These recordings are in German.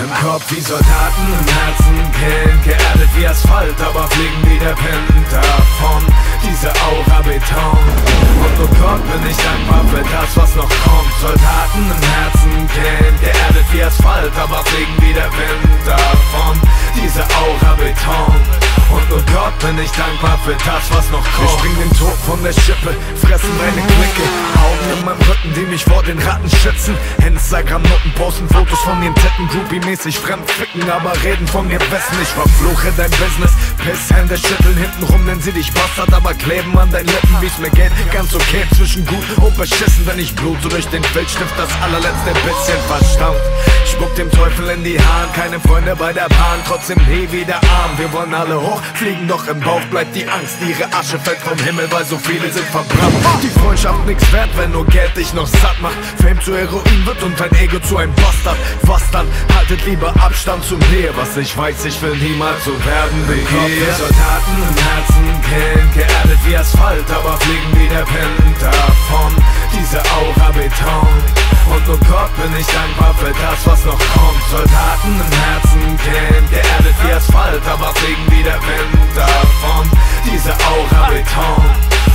Im Kopf wie Soldaten, im Herzen Kind Geerdet wie Asphalt, aber fliegen wie der Wind davon Diese Aura Beton. Und oh Gott bin ich dankbar für das, was noch kommt. Soldaten im Herzen Kind Geerdet wie Asphalt, aber fliegen wie der Wind davon Diese Aura Beton. Und oh Gott bin ich dankbar für das, was noch kommt. Wir springen den Tod von der Schippe, fressen meine Klicke Augen die mich vor den Ratten schützen. Instagram-Noten posten Fotos von ihren Titten Groupie-mäßig fremd ficken, aber reden von mir wissen. Ich verfluche dein Business, Pisshände schütteln hintenrum, denn sie dich bastard Aber kleben an deinen Lippen, wie's mir geht, ganz okay Zwischen gut und beschissen, wenn ich blute durch den Filzstift Das allerletzte bisschen Verstand Spuck dem Teufel in die Haaren, keine Freunde bei der Bahn Trotzdem nie wieder arm, wir wollen alle hoch Fliegen doch im Bauch bleibt die Angst, ihre Asche fällt vom Himmel, weil so viele sind verbrannt. Die Freundschaft nix wert, wenn nur Geld dich noch satt macht. Fame zu Heroin wird und dein Ego zu einem Bastard. Was dann? Haltet lieber Abstand zum mir, was ich weiß, ich will niemals so werden wie ihr. Soldaten im Herzen, bin ich dankbar für das, was noch kommt. Soldaten im Herzen, Kind, geerdet wie Asphalt, aber fliegen wie der Wind davon. Diese Aura Beton.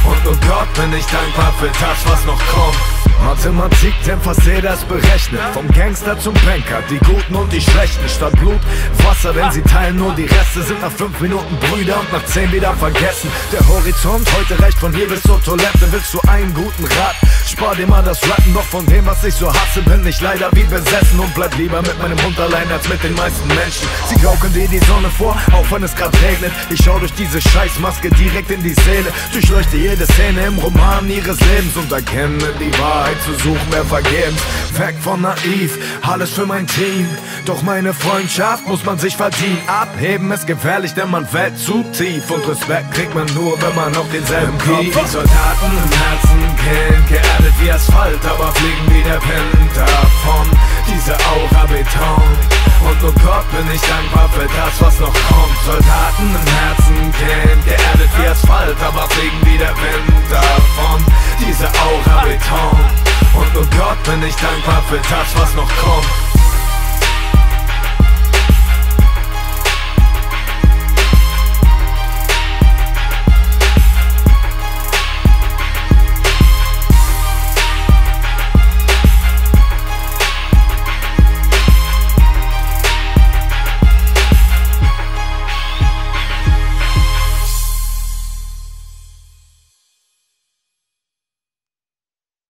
Und oh Gott, bin ich dankbar für das, was noch kommt. Mathematik, denn fast jeder ist berechnet. Vom Gangster zum Banker, die Guten und die Schlechten. Statt Blut, Wasser, denn sie teilen nur die Reste. Sind nach fünf Minuten Brüder und nach zehn wieder vergessen. Der Horizont heute reicht von hier bis zur Toilette. Willst du einen guten Rat? Spar dir mal das Rappen, doch von dem, was ich so hasse, bin ich leider wie besessen. Und bleib lieber mit meinem Hund allein als mit den meisten Menschen. Sie gaukeln dir die Sonne vor, auch wenn es grad regnet. Ich schau durch diese Scheißmaske direkt in die Seele. Durchleuchte jede Szene im Roman ihres Lebens und erkenne die Wahrheit. Zu suchen, wäre vergebens. Weg von naiv, alles für mein Team. Doch meine Freundschaft muss man sich verdienen. Abheben ist gefährlich, denn man fällt zu tief. Und Respekt kriegt man nur, wenn man auf denselben Kopf Soldaten im Herzen geerdet Asphalt, aber fliegen wie der Wind davon. Diese Aura Beton. Und oh Gott, bin ich dankbar für das, was noch kommt. Soldaten im Herzen Kind, geerdet wie Asphalt, aber fliegen wie der Wind davon. Diese Aura Beton. Und oh Gott, bin ich dankbar für das, was noch kommt.